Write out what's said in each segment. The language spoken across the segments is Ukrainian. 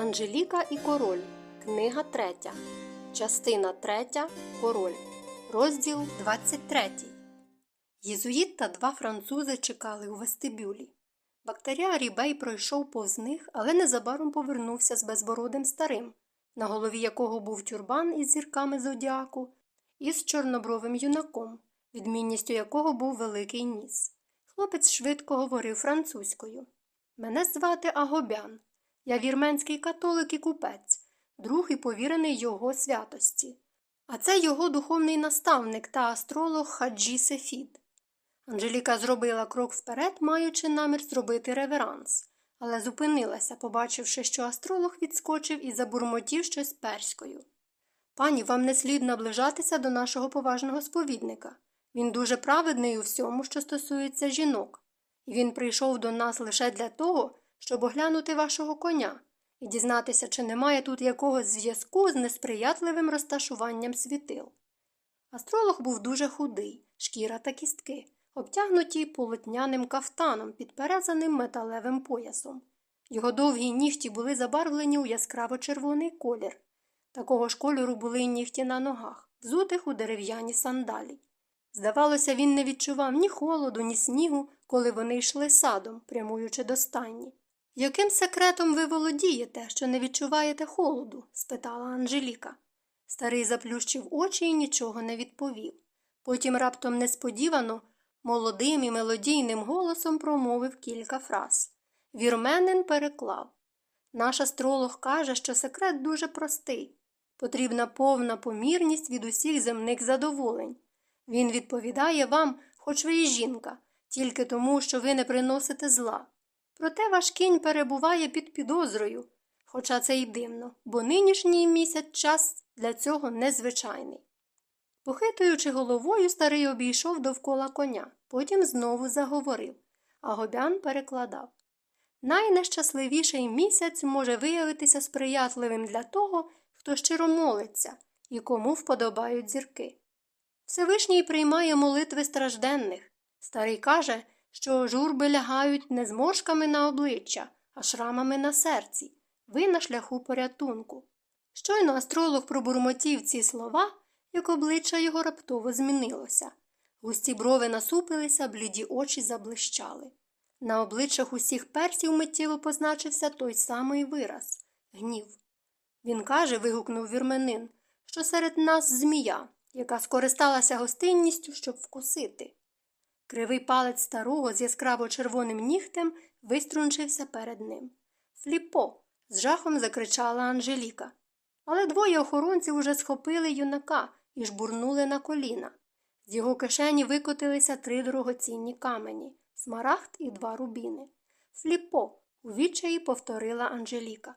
Анжеліка і король. Книга 3. Частина 3. Король. Розділ 23. Єзуїт та два французи чекали у вестибюлі. Бактеріарій Бей пройшов повз них, але незабаром повернувся з безбородим старим, на голові якого був тюрбан із зірками зодіаку, і з чорнобровим юнаком, відмінністю якого був великий ніс. Хлопець швидко говорив французькою. Мене звати Агобян. Я вірменський католик і купець, друг і повірений його святості. А це його духовний наставник та астролог Хаджі Сефід. Анжеліка зробила крок вперед, маючи намір зробити реверанс, але зупинилася, побачивши, що астролог відскочив і забурмотів щось перською. Пані, вам не слід наближатися до нашого поважного сповідника. Він дуже праведний у всьому, що стосується жінок, і він прийшов до нас лише для того, щоб оглянути вашого коня і дізнатися, чи немає тут якогось зв'язку з несприятливим розташуванням світил. Астролог був дуже худий, шкіра та кістки, обтягнуті полотняним кафтаном, підперезаним металевим поясом. Його довгі нігті були забарвлені у яскраво червоний колір. Такого ж кольору були й нігті на ногах, взутих у дерев'яні сандалі. Здавалося, він не відчував ні холоду, ні снігу, коли вони йшли садом, прямуючи до стайні. Яким секретом ви володієте, що не відчуваєте холоду? спитала Анжеліка. Старий заплющив очі і нічого не відповів. Потім раптом несподівано, молодим і мелодійним голосом промовив кілька фраз. Вірменин переклав. Наш астролог каже, що секрет дуже простий. Потрібна повна помірність від усіх земних задоволень. Він відповідає вам, хоч ви і жінка, тільки тому, що ви не приносите зла. Проте ваш кінь перебуває під підозрою, хоча це й дивно, бо нинішній місяць час для цього незвичайний. Похитуючи головою, старий обійшов довкола коня, потім знову заговорив, а гобян перекладав Найнещасливіший місяць може виявитися сприятливим для того, хто щиро молиться і кому вподобають зірки. Всевишній приймає молитви стражденних. Старий каже, що журби лягають не зморшками на обличчя, а шрамами на серці. Ви на шляху порятунку. Щойно астролог пробурмотів ці слова, як обличчя його раптово змінилося. Густі брови насупилися, бліді очі заблищали. На обличчях усіх персів миттєво позначився той самий вираз гнів. Він каже, вигукнув вірменин, що серед нас змія, яка скористалася гостинністю, щоб вкусити. Кривий палець старого з яскраво червоним нігтем виструнчився перед ним. Фліпо. з жахом закричала Анжеліка. Але двоє охоронців уже схопили юнака і жбурнули на коліна. З його кишені викотилися три дорогоцінні камені смарагд і два рубіни. Фліпо. у відчаї повторила Анжеліка.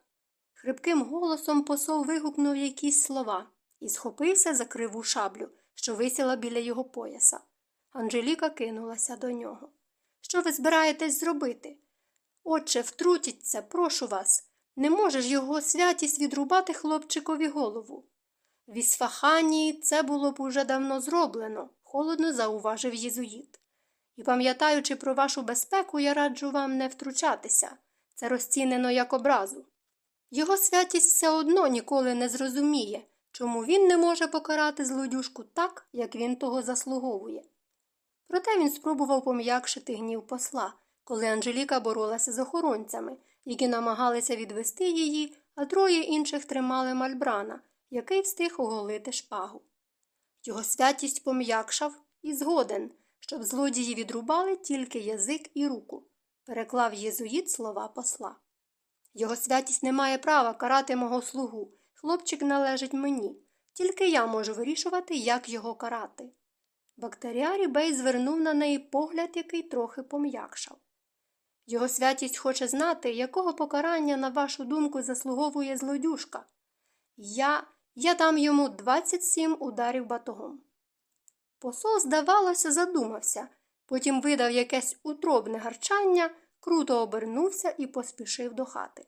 Хрипким голосом посол вигукнув якісь слова і схопився за криву шаблю, що висіла біля його пояса. Анжеліка кинулася до нього. Що ви збираєтесь зробити? Отче, втрутіться, прошу вас. Не може ж його святість відрубати хлопчикові голову. В Ісфаханії це було б уже давно зроблено, холодно зауважив єзуїт. І, пам'ятаючи про вашу безпеку, я раджу вам не втручатися. Це розцінено як образу. Його святість все одно ніколи не зрозуміє, чому він не може покарати злодюшку так, як він того заслуговує. Проте він спробував пом'якшити гнів посла, коли Анжеліка боролася з охоронцями, які намагалися відвести її, а троє інших тримали мальбрана, який встиг оголити шпагу. Його святість пом'якшав і згоден, щоб злодії відрубали тільки язик і руку, переклав єзуїт слова посла. Його святість не має права карати мого слугу. Хлопчик належить мені, тільки я можу вирішувати, як його карати. Бактеріарі Бей звернув на неї погляд, який трохи пом'якшав. Його святість хоче знати, якого покарання, на вашу думку, заслуговує злодюшка. Я я дам йому 27 ударів батогом. Посол, здавалося, задумався, потім видав якесь утробне гарчання, круто обернувся і поспішив до хати.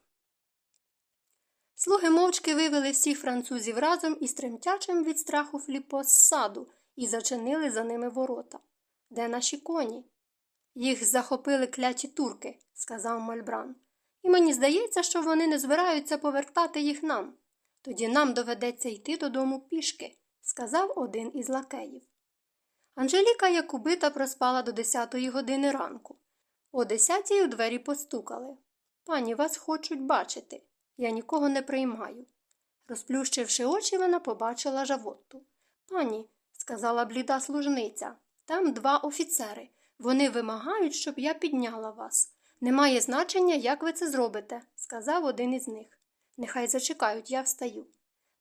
Слуги мовчки вивели всіх французів разом із тремтячим від страху фліпо саду і зачинили за ними ворота. Де наші коні? Їх захопили кляті турки, сказав Мальбран. і мені здається, що вони не збираються повертати їх нам. Тоді нам доведеться йти додому пішки, сказав один із лакеїв. Анжеліка, як убита, проспала до 10 години ранку. О 10 у двері постукали. Пані, вас хочуть бачити. Я нікого не приймаю. Розплющивши очі, вона побачила жавотту. Пані, сказала бліда служниця, там два офіцери. Вони вимагають, щоб я підняла вас. Немає значення, як ви це зробите, сказав один із них. Нехай зачекають, я встаю.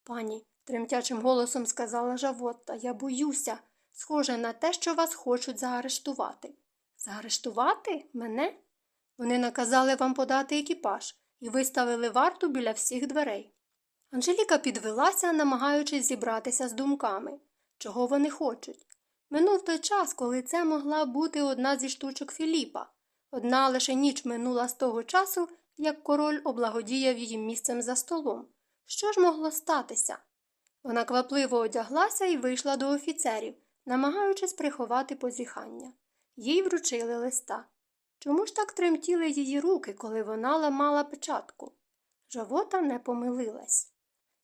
Пані, тремтячим голосом сказала Жавотта, я боюся. Схоже на те, що вас хочуть заарештувати. Заарештувати? Мене? Вони наказали вам подати екіпаж і виставили варту біля всіх дверей. Анжеліка підвелася, намагаючись зібратися з думками, чого вони хочуть. Минув той час, коли це могла бути одна зі штучок Філіпа. Одна лише ніч минула з того часу, як король облагодіяв її місцем за столом. Що ж могло статися? Вона квапливо одяглася і вийшла до офіцерів, намагаючись приховати позіхання. Їй вручили листа. Чому ж так тремтіли її руки, коли вона ламала печатку? Жавота не помилилась.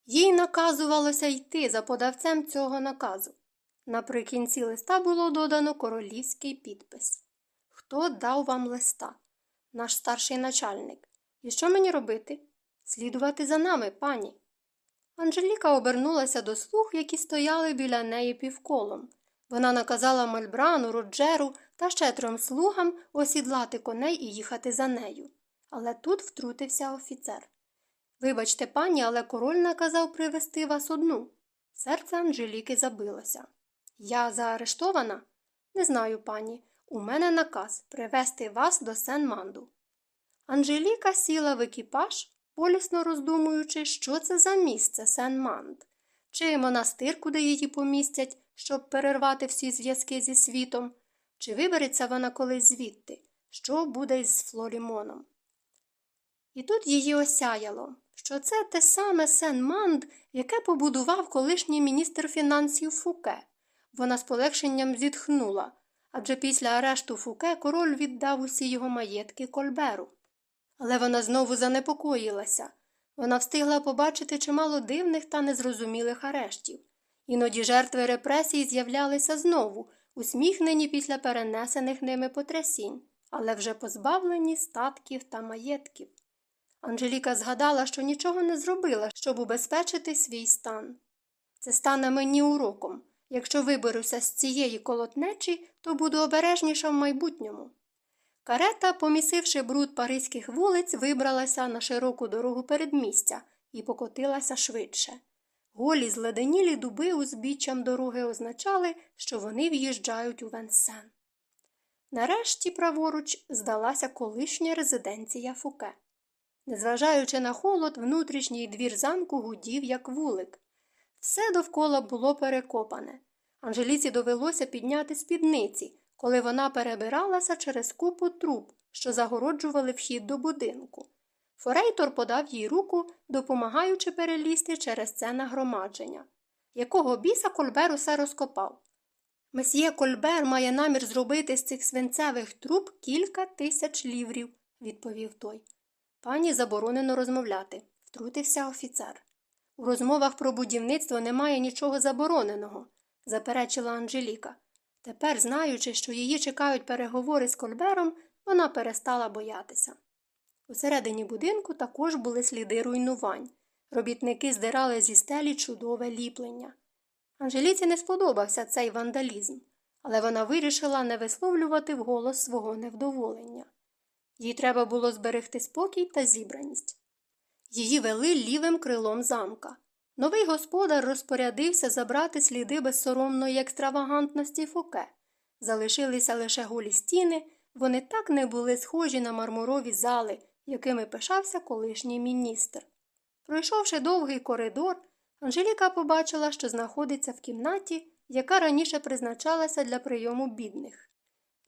Їй наказувалося йти за подавцем цього наказу. Наприкінці листа було додано королівський підпис. Хто дав вам листа? Наш старший начальник. І що мені робити? Слідувати за нами, пані. Анжеліка обернулася до слуг, які стояли біля неї півколом. Вона наказала Мальбрану, Роджеру та ще трьом слугам осідлати коней і їхати за нею. Але тут втрутився офіцер. Вибачте, пані, але король наказав привезти вас одну. Серце Анжеліки забилося. Я заарештована? Не знаю, пані. У мене наказ привезти вас до Сен-Манду. Анжеліка сіла в екіпаж, болісно роздумуючи, що це за місце Сен-Манд, чи монастир, куди її помістять, щоб перервати всі зв'язки зі світом, чи вибереться вона колись звідти, що буде із Флорімоном. І тут її осяяло, що це те саме Сен-Манд, яке побудував колишній міністр фінансів Фуке. Вона з полегшенням зітхнула, адже після арешту Фуке король віддав усі його маєтки Кольберу. Але вона знову занепокоїлася. Вона встигла побачити чимало дивних та незрозумілих арештів. Іноді жертви репресій з'являлися знову, усміхнені після перенесених ними потрясінь, але вже позбавлені статків та маєтків. Анжеліка згадала, що нічого не зробила, щоб убезпечити свій стан. Це стане мені уроком. Якщо виберуся з цієї колотнечі, то буду обережніша в майбутньому. Карета, помісивши бруд паризьких вулиць, вибралася на широку дорогу передмістя і покотилася швидше. Голі зледенілі дуби узбіччям дороги означали, що вони в'їжджають у Венсен. Нарешті, праворуч, здалася колишня резиденція Фуке. Незважаючи на холод, внутрішній двір замку гудів, як вулик. Все довкола було перекопане. Анжеліці довелося підняти спідниці, коли вона перебиралася через купу труб, що загороджували вхід до будинку. Форейтор подав їй руку, допомагаючи перелізти через це нагромадження. Якого біса Кольбер усе розкопав? Месьє Кольбер має намір зробити з цих свинцевих труб кілька тисяч ліврів, відповів той. Пані заборонено розмовляти, втрутився офіцер. У розмовах про будівництво немає нічого забороненого, заперечила Анжеліка. Тепер, знаючи, що її чекають переговори з Кольбером, вона перестала боятися. Усередині будинку також були сліди руйнувань. Робітники здирали зі стелі чудове ліплення. Анжеліці не сподобався цей вандалізм, але вона вирішила не висловлювати вголос свого невдоволення. Їй треба було зберегти спокій та зібраність. Її вели лівим крилом замка. Новий господар розпорядився забрати сліди безсоромної екстравагантності фуке. Залишилися лише голі стіни, вони так не були схожі на мармурові зали, якими пишався колишній міністр. Пройшовши довгий коридор, Анжеліка побачила, що знаходиться в кімнаті, яка раніше призначалася для прийому бідних.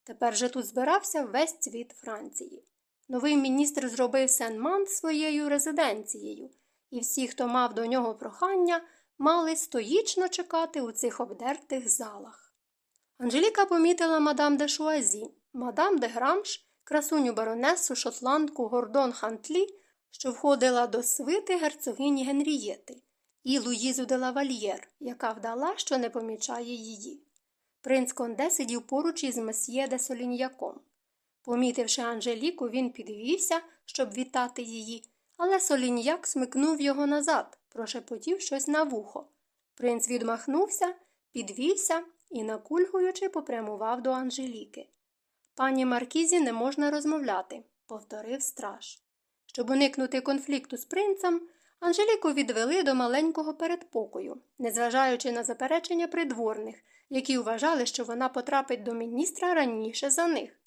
Тепер же тут збирався весь цвіт Франції. Новий міністр зробив Сен-Ман своєю резиденцією, і всі, хто мав до нього прохання, мали стоїчно чекати у цих обдертих залах. Анжеліка помітила мадам де Шуазі, мадам де Грамон, красуню баронесу шотландку Гордон Хантлі, що входила до свити герцогині Генрієти, і Луїзу де Лавальєр, яка вдала, що не помічає її. Принц Конде сидів поруч із месьє де Соліньяком. Помітивши Анжеліку, він підвівся, щоб вітати її, але Соліньяк смикнув його назад, прошепотів щось на вухо. Принц відмахнувся, підвівся і, накульгуючи, попрямував до Анжеліки. Пані Маркізі не можна розмовляти, повторив страж. Щоб уникнути конфлікту з принцем, Анжеліку відвели до маленького передпокою, незважаючи на заперечення придворних, які вважали, що вона потрапить до міністра раніше за них.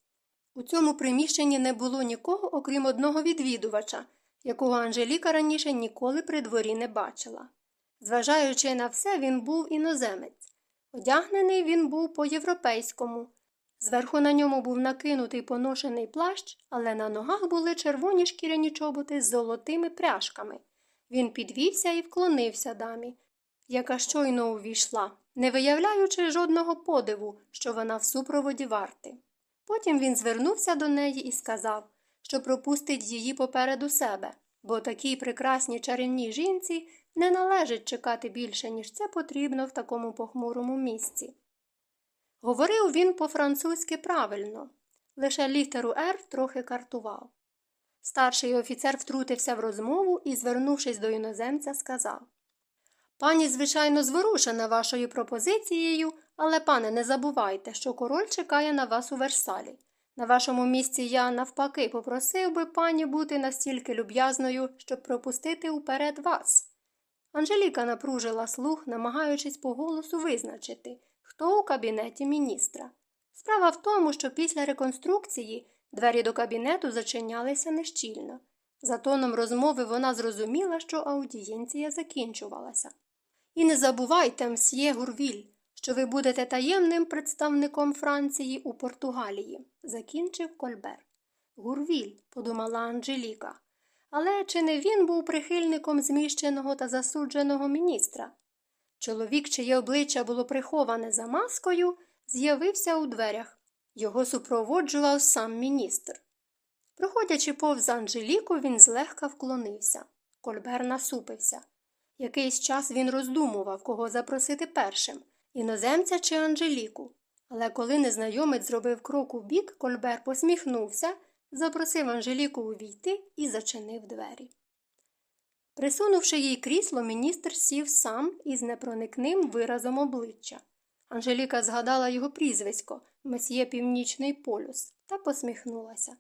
У цьому приміщенні не було нікого, окрім одного відвідувача, якого Анжеліка раніше ніколи при дворі не бачила. Зважаючи на все, він був іноземець. Одягнений він був по-європейському. Зверху на ньому був накинутий поношений плащ, але на ногах були червоні шкіряні чоботи з золотими пряжками. Він підвівся і вклонився дамі, яка щойно увійшла, не виявляючи жодного подиву, що вона в супроводі варти. Потім він звернувся до неї і сказав, що пропустить її попереду себе, бо такій прекрасній чарівній жінці не належить чекати більше, ніж це потрібно в такому похмурому місці. Говорив він по-французьки правильно, лише літеру «Р» трохи картував. Старший офіцер втрутився в розмову і, звернувшись до іноземця, сказав Пані, звичайно, зворушена вашою пропозицією, але, пане, не забувайте, що король чекає на вас у Версалі. На вашому місці я, навпаки, попросив би пані бути настільки люб'язною, щоб пропустити уперед вас. Анжеліка напружила слух, намагаючись по голосу визначити, хто у кабінеті міністра. Справа в тому, що після реконструкції двері до кабінету зачинялися нещільно. За тоном розмови вона зрозуміла, що аудієнція закінчувалася. І не забувайте, мсьє Гурвіль, що ви будете таємним представником Франції у Португалії, закінчив Кольбер. Гурвіль, подумала Анжеліка. Але чи не він був прихильником зміщеного та засудженого міністра? Чоловік, чиє обличчя було приховане за маскою, з'явився у дверях. Його супроводжував сам міністр. Проходячи повз Анжеліку, він злегка вклонився. Кольбер насупився. Якийсь час він роздумував, кого запросити першим іноземця чи Анжеліку. Але коли незнайомець зробив крок у бік, Кольбер посміхнувся, запросив Анжеліку увійти і зачинив двері. Присунувши їй крісло, міністр сів сам із непроникним виразом обличчя. Анжеліка згадала його прізвисько месьє Північний полюс, та посміхнулася.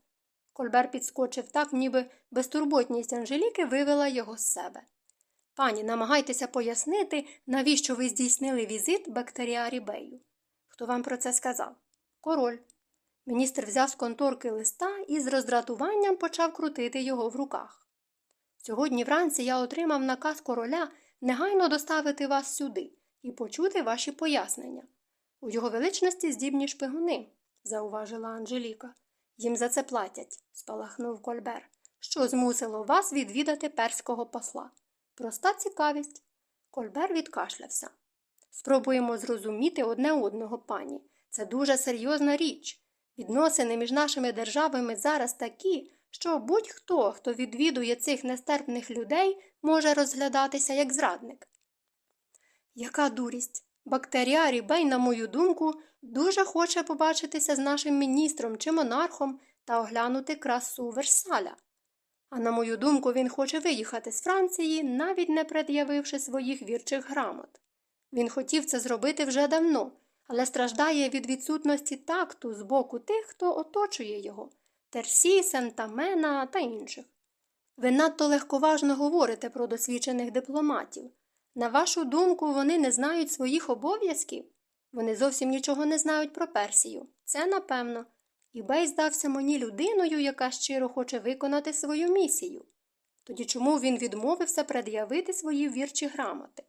Кольбер підскочив так, ніби безтурботність Анжеліки вивела його з себе. Пані, намагайтеся пояснити, навіщо ви здійснили візит бактеріарі Бею. Хто вам про це сказав? Король. Міністр взяв з конторки листа і з роздратуванням почав крутити його в руках. Сьогодні вранці я отримав наказ короля негайно доставити вас сюди і почути ваші пояснення. У його величності здібні шпигуни, зауважила Анжеліка. Їм за це платять, спалахнув Кольбер. Що змусило вас відвідати перського посла? Проста цікавість. Кольбер відкашлявся. Спробуємо зрозуміти одне одного, пані. Це дуже серйозна річ. Відносини між нашими державами зараз такі, що будь-хто, хто відвідує цих нестерпних людей, може розглядатися як зрадник. Яка дурість? Бактеріарій Бей, на мою думку, дуже хоче побачитися з нашим міністром чи монархом та оглянути красу Версаля. А на мою думку, він хоче виїхати з Франції, навіть не пред'явивши своїх вірчих грамот. Він хотів це зробити вже давно, але страждає від відсутності такту з боку тих, хто оточує його Терсі, Сентамена та інших. Ви надто легковажно говорите про досвідчених дипломатів. На вашу думку, вони не знають своїх обов'язків? Вони зовсім нічого не знають про Персію. Це напевно. І Бей здався мені людиною, яка щиро хоче виконати свою місію. Тоді чому він відмовився пред'явити свої вірчі грамоти?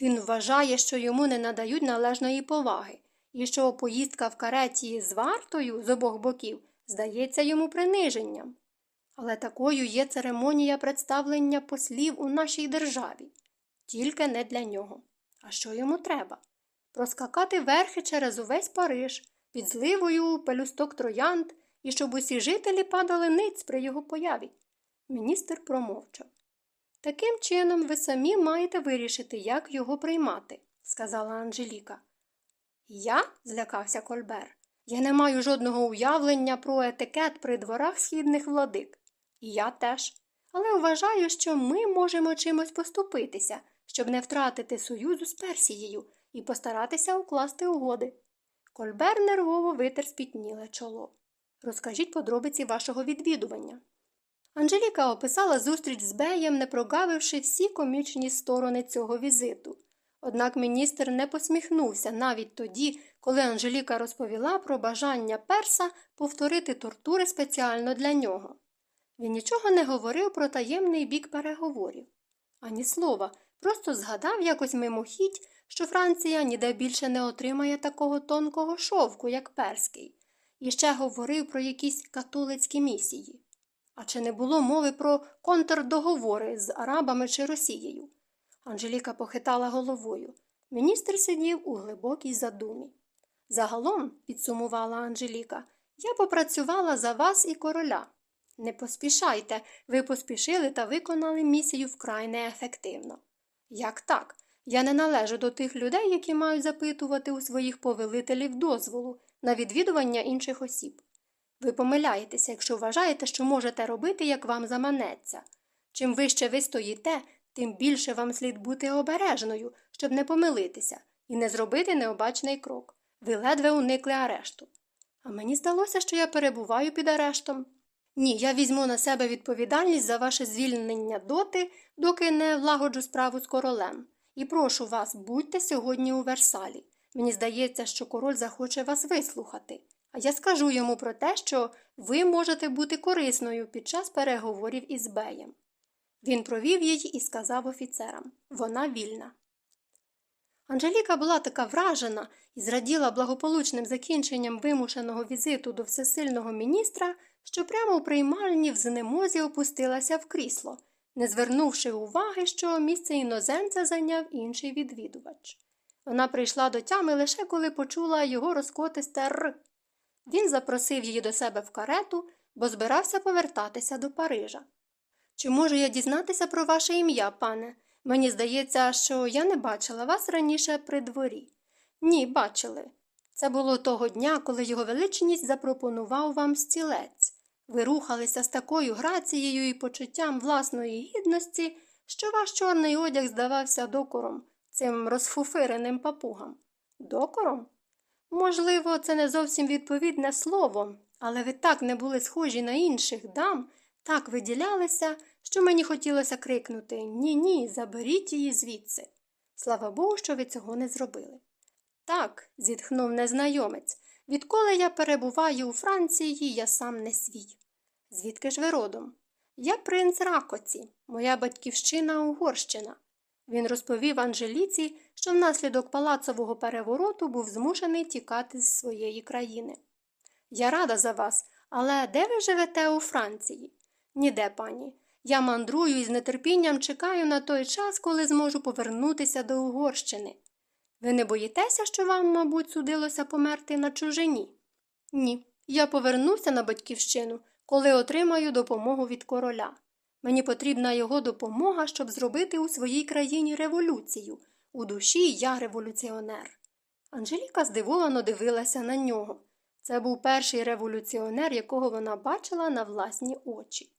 Він вважає, що йому не надають належної поваги, і що поїздка в кареті з вартою з обох боків здається йому приниженням. Але такою є церемонія представлення послів у нашій державі, тільки не для нього. А що йому треба? Проскакати верхи через увесь Париж під зливою пелюсток троянд і щоб усі жителі падали ниць при його появі. Міністр промовчав. Таким чином, ви самі маєте вирішити, як його приймати, сказала Анжеліка. Я? злякався Кольбер. Я не маю жодного уявлення про етикет при дворах східних владик. І я теж. Але вважаю, що ми можемо чимось поступитися, щоб не втратити союзу з Персією і постаратися укласти угоди. Кольбер нервово витер спітніле чоло. Розкажіть подробиці вашого відвідування. Анжеліка описала зустріч з Беєм, не прогавивши всі комічні сторони цього візиту. Однак міністр не посміхнувся навіть тоді, коли Анжеліка розповіла про бажання перса повторити тортури спеціально для нього. Він нічого не говорив про таємний бік переговорів. Ані слова, просто згадав якось мимохідь, що Франція ніде більше не отримає такого тонкого шовку, як перський, і ще говорив про якісь католицькі місії. А чи не було мови про контрдоговори з арабами чи Росією? Анжеліка похитала головою. Міністр сидів у глибокій задумі. Загалом, підсумувала Анжеліка, я попрацювала за вас і короля. Не поспішайте, ви поспішили та виконали місію вкрай неефективно. Як так? Я не належу до тих людей, які мають запитувати у своїх повелителів дозволу на відвідування інших осіб. Ви помиляєтеся, якщо вважаєте, що можете робити, як вам заманеться. Чим вище ви стоїте, тим більше вам слід бути обережною, щоб не помилитися і не зробити необачний крок. Ви ледве уникли арешту. А мені здалося, що я перебуваю під арештом. Ні, я візьму на себе відповідальність за ваше звільнення доти, доки не влагоджу справу з королем. І прошу вас, будьте сьогодні у Версалі. Мені здається, що король захоче вас вислухати. А я скажу йому про те, що ви можете бути корисною під час переговорів із Беєм. Він провів її і сказав офіцерам вона вільна. Анжеліка була така вражена і зраділа благополучним закінченням вимушеного візиту до всесильного міністра, що прямо у приймальні в знемозі опустилася в крісло, не звернувши уваги, що місце іноземця зайняв інший відвідувач. Вона прийшла до тями лише коли почула його розкотисте «р». Він запросив її до себе в карету, бо збирався повертатися до Парижа. Чи можу я дізнатися про ваше ім'я, пане? Мені здається, що я не бачила вас раніше при дворі. Ні, бачили. Це було того дня, коли його величність запропонував вам стілець. Ви рухалися з такою грацією і почуттям власної гідності, що ваш чорний одяг здавався докором цим розфуфиреним папугам. Докором? Можливо, це не зовсім відповідне слово, але ви так не були схожі на інших дам, так виділялися, що мені хотілося крикнути Ні, ні, заберіть її звідси. Слава Богу, що ви цього не зробили. Так, зітхнув незнайомець, відколи я перебуваю у Франції, я сам не свій. Звідки ж ви родом? Я принц Ракоці, моя батьківщина Угорщина. Він розповів Анжеліці, що внаслідок палацового перевороту був змушений тікати з своєї країни. Я рада за вас, але де ви живете у Франції? Ніде, пані. Я мандрую і з нетерпінням чекаю на той час, коли зможу повернутися до Угорщини. Ви не боїтеся, що вам, мабуть, судилося померти на чужині? Ні. Я повернуся на батьківщину, коли отримаю допомогу від короля. Мені потрібна його допомога, щоб зробити у своїй країні революцію. У душі я революціонер. Анжеліка здивовано дивилася на нього. Це був перший революціонер, якого вона бачила на власні очі.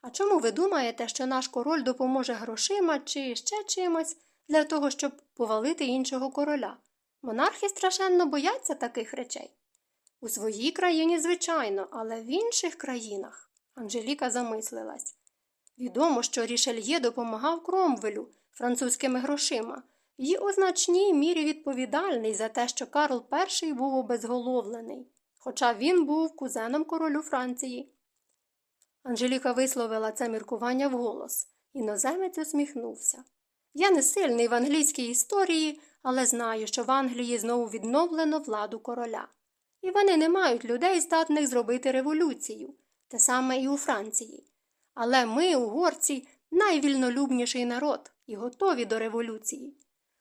А чому ви думаєте, що наш король допоможе грошима чи ще чимось для того, щоб повалити іншого короля? Монархи страшенно бояться таких речей. У своїй країні, звичайно, але в інших країнах. Анжеліка замислилась. Відомо, що Рішельє допомагав Кромвелю французькими грошима і у значній мірі відповідальний за те, що Карл І був обезголовлений, хоча він був кузеном королю Франції. Анжеліка висловила це міркування вголос. Іноземець усміхнувся. Я не сильний в англійській історії, але знаю, що в Англії знову відновлено владу короля. І вони не мають людей, здатних зробити революцію, те саме і у Франції. Але ми, угорці, найвільнолюбніший народ і готові до революції.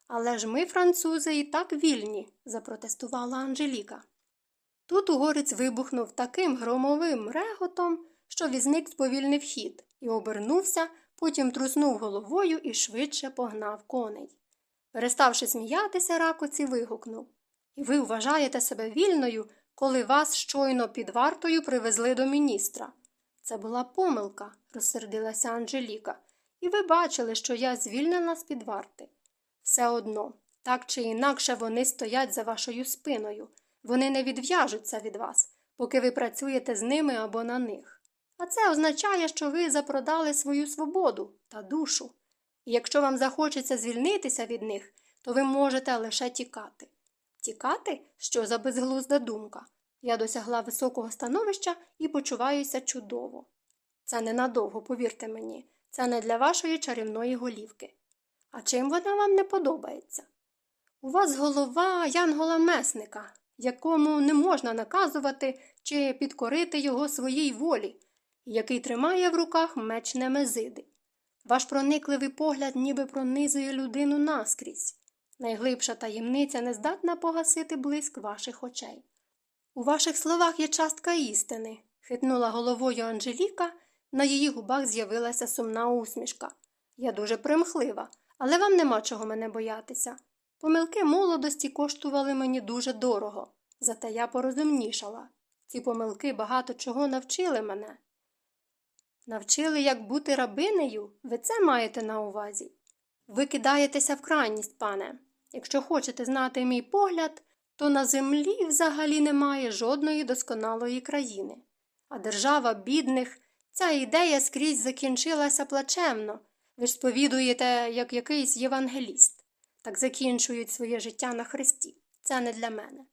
Але ж ми, французи, і так вільні, запротестувала Анжеліка. Тут угорець вибухнув таким громовим реготом, що візник сповільнив хід і обернувся, потім труснув головою і швидше погнав коней. Переставши сміятися, ракоці вигукнув І ви вважаєте себе вільною, коли вас щойно під вартою привезли до міністра. Це була помилка, розсердилася Анжеліка, і ви бачили, що я звільнена з під варти. Все одно, так чи інакше вони стоять за вашою спиною. Вони не відв'яжуться від вас, поки ви працюєте з ними або на них. А це означає, що ви запродали свою свободу та душу. І якщо вам захочеться звільнитися від них, то ви можете лише тікати. Тікати? Що за безглузда думка? Я досягла високого становища і почуваюся чудово. Це ненадовго, повірте мені, це не для вашої чарівної голівки. А чим вона вам не подобається? У вас голова янгола месника, якому не можна наказувати чи підкорити його своїй волі, який тримає в руках меч Немезиди. Ваш проникливий погляд ніби пронизує людину наскрізь. Найглибша таємниця не здатна погасити блиск ваших очей. У ваших словах є частка істини, хитнула головою Анжеліка, на її губах з'явилася сумна усмішка. Я дуже примхлива, але вам нема чого мене боятися. Помилки молодості коштували мені дуже дорого, зате я порозумнішала. Ці помилки багато чого навчили мене. Навчили, як бути рабинею, ви це маєте на увазі. Ви кидаєтеся в крайність, пане. Якщо хочете знати мій погляд, то на землі взагалі немає жодної досконалої країни. А держава бідних, ця ідея скрізь закінчилася плачевно. Ви ж сповідуєте, як якийсь євангеліст. Так закінчують своє життя на хресті. Це не для мене.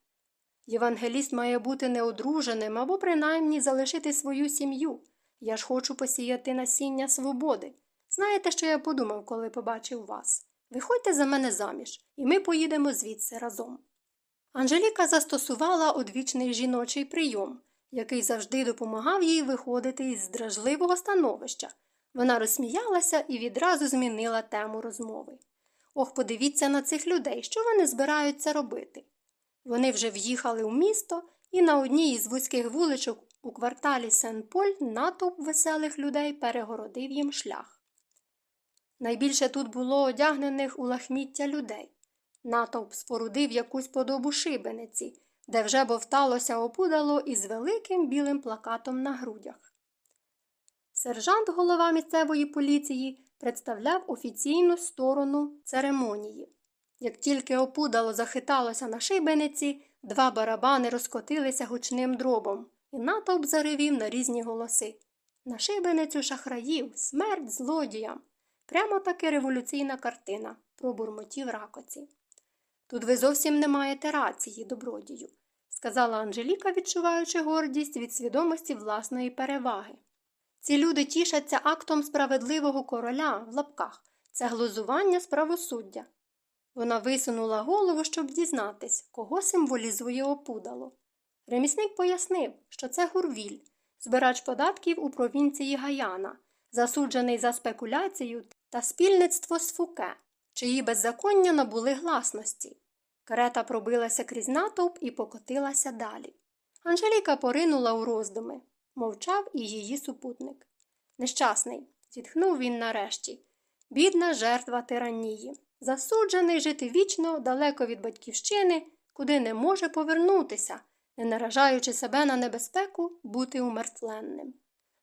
Євангеліст має бути неодруженим або принаймні залишити свою сім'ю. Я ж хочу посіяти насіння свободи. Знаєте, що я подумав, коли побачив вас? Виходьте за мене заміж, і ми поїдемо звідси разом. Анжеліка застосувала одвічний жіночий прийом, який завжди допомагав їй виходити із здражливого становища. Вона розсміялася і відразу змінила тему розмови. Ох, подивіться на цих людей, що вони збираються робити. Вони вже в'їхали у місто, і на одній із вузьких вуличок у кварталі Сен-Поль натовп веселих людей перегородив їм шлях. Найбільше тут було одягнених у лахміття людей. Натовп спорудив якусь подобу шибениці, де вже бовталося опудало із великим білим плакатом на грудях. Сержант, голова місцевої поліції, представляв офіційну сторону церемонії. Як тільки опудало захиталося на шибениці, два барабани розкотилися гучним дробом, і натовп заревів на різні голоси. На шибеницю шахраїв, смерть злодіям. Прямо таки революційна картина, пробурмотів ракоці. Тут ви зовсім не маєте рації, добродію, сказала Анжеліка, відчуваючи гордість від свідомості власної переваги. Ці люди тішаться актом справедливого короля в лапках, це глузування з правосуддя. Вона висунула голову, щоб дізнатись, кого символізує опудало. Ремісник пояснив, що це гурвіль, збирач податків у провінції Гаяна, засуджений за спекуляцію та спільництво з Фуке, чиї беззаконня набули гласності. Карета пробилася крізь натовп і покотилася далі. Анжеліка поринула у роздуми, мовчав і її супутник. Нещасний, зітхнув він нарешті. Бідна жертва тиранії, засуджений жити вічно, далеко від батьківщини, куди не може повернутися, не наражаючи себе на небезпеку бути умертвленним.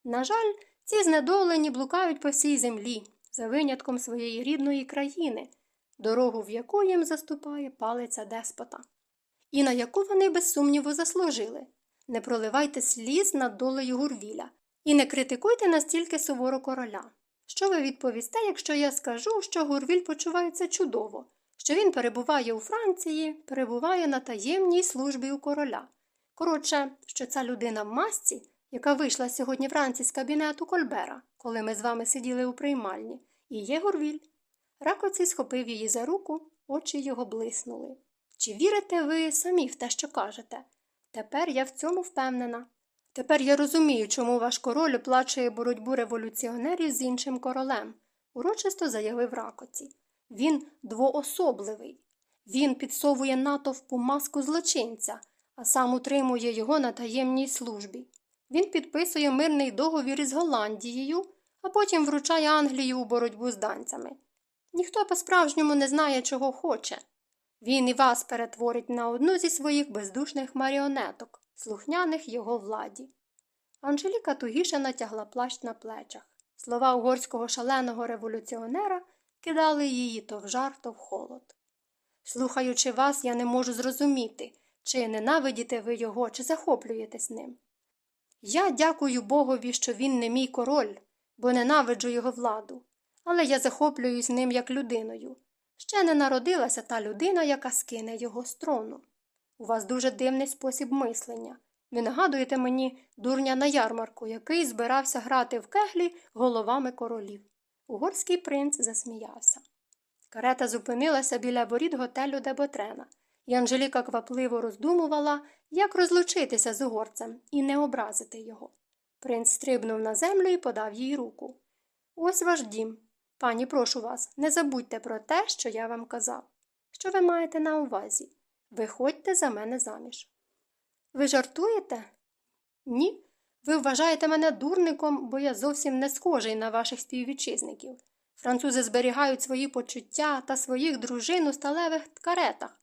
На жаль, ці знедолені блукають по всій землі, за винятком своєї рідної країни, дорогу в яку їм заступає палиця деспота, і на яку вони без сумніву заслужили. Не проливайте сліз над долею гурвіля і не критикуйте настільки суворо короля. Що ви відповісте, якщо я скажу, що Гурвіль почувається чудово, що він перебуває у Франції, перебуває на таємній службі у короля. Коротше, що ця людина в масці, яка вийшла сьогодні вранці з кабінету Кольбера, коли ми з вами сиділи у приймальні, і є Гурвіль. Ракоці схопив її за руку, очі його блиснули. Чи вірите ви самі в те, що кажете? Тепер я в цьому впевнена. Тепер я розумію, чому ваш король оплачує боротьбу революціонерів з іншим королем, урочисто заявив ракоці. Він двоособливий. Він підсовує натовпу маску злочинця, а сам утримує його на таємній службі. Він підписує мирний договір із Голландією, а потім вручає Англію у боротьбу з данцями. Ніхто по-справжньому не знає, чого хоче. Він і вас перетворить на одну зі своїх бездушних маріонеток, слухняних його владі. Анжеліка тугіше натягла плащ на плечах. Слова угорського шаленого революціонера кидали її то в жар, то в холод. Слухаючи вас, я не можу зрозуміти, чи ненавидіте ви його, чи захоплюєтесь ним. Я дякую Богові, що він не мій король, бо ненавиджу його владу, але я захоплююсь ним як людиною. Ще не народилася та людина, яка скине його з трону. У вас дуже дивний спосіб мислення. Ви нагадуєте мені дурня на ярмарку, який збирався грати в кеглі головами королів. Угорський принц засміявся. Карета зупинилася біля воріт готелю Деботрена, і Анжеліка квапливо роздумувала, як розлучитися з угорцем і не образити його. Принц стрибнув на землю і подав їй руку. Ось ваш дім. Пані, прошу вас, не забудьте про те, що я вам казав. Що ви маєте на увазі? Виходьте за мене заміж. Ви жартуєте? Ні. Ви вважаєте мене дурником, бо я зовсім не схожий на ваших співвітчизників. Французи зберігають свої почуття та своїх дружин у сталевих каретах.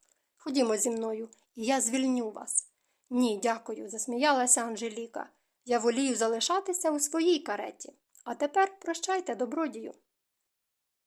Ходімо зі мною, і я звільню вас. Ні, дякую, засміялася Анжеліка. Я волію залишатися у своїй кареті. А тепер прощайте, добродію.